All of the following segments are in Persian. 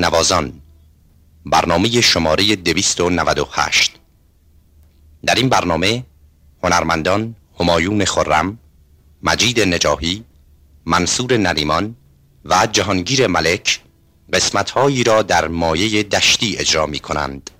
نوازان برنامه شماره 298 در این برنامه هنرمندان همایون خرم، مجید نجاهی، منصور نریمان و جهانگیر ملک قسمتهایی را در مایه دشتی اجرا می کنند.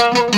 Oh.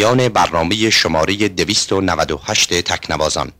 پایان برنامه شماره 298 تکنوازان.